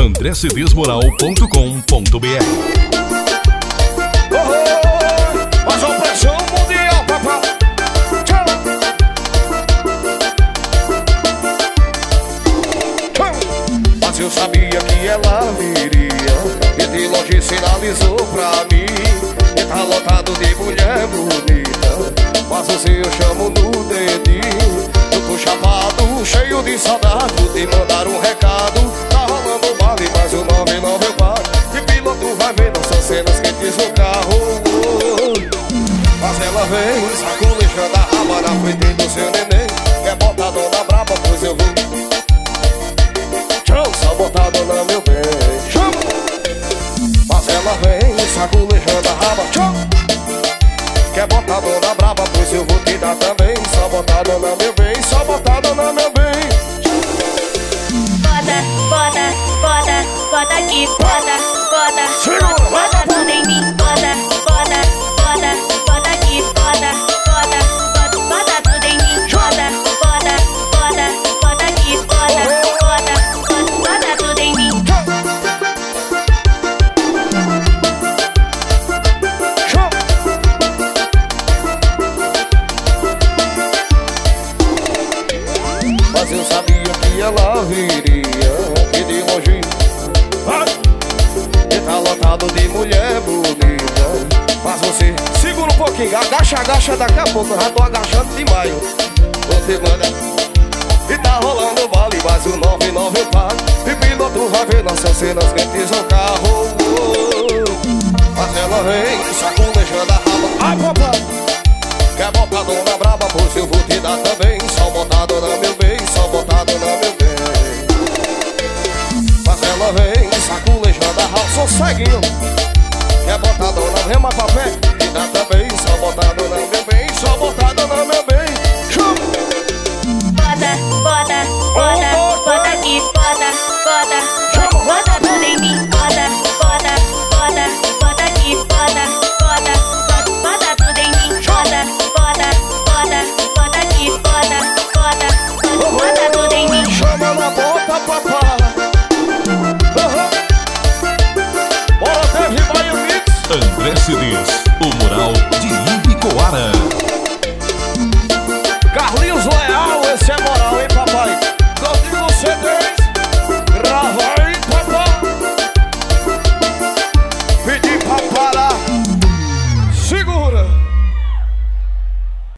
andrecedesmoral.com.br Mas a pressão mundial, papai. Mas eu sabia que ela viria. E de longe sinalizou pra mim E tá lotado de mulher bonita. Mas você eu chamo no dedinho tô chamado, cheio de saudade De mandar um recado cenas quentes no carro. Mas ela vem sacolejando a raba na frente do seu neném. Quer botar a dona braba, pois eu vou Tchau, só botar a dona meu bem. Chama! Mas ela vem sacolejando a raba. Tchau! Quer botar a dona braba, pois eu vou te dar também. Só botar a dona meu bem, só botar a dona meu bem. Bota, bota, bota, bota aqui, bota, bota, bota, tudo em mim, bota, bota, bota, bota aqui, bota, bota, bota, bota tudo em mim, bota, bota, bota, bota aqui, bota, bota, bota, bota tudo em mim. Mas eu sabia que ela viria E de longe tá lotado de mulher bonita. Mas você segura um pouquinho Agacha, agacha daqui a pouco já tô agachando demais. Você manda E tá rolando o baile Mas o 99 eu pago E piloto vai ver nossas cenas quentes no carro. Mas ela vem sacolejando a raba. Ai papai! Quer botar dona braba, pois eu vou te dar também. Só botar dona meu bem, só botar dona meu bem. Mas ela vem sacolejando a raba, sou ceguinho. Quer botar a dona, vem mais pra pé Mercedes, o mural de Ibi Coara. Carlinhos Leal, esse é moral, hein, papai? Claudinho CD, grava aí, papai. Pedi pra parar.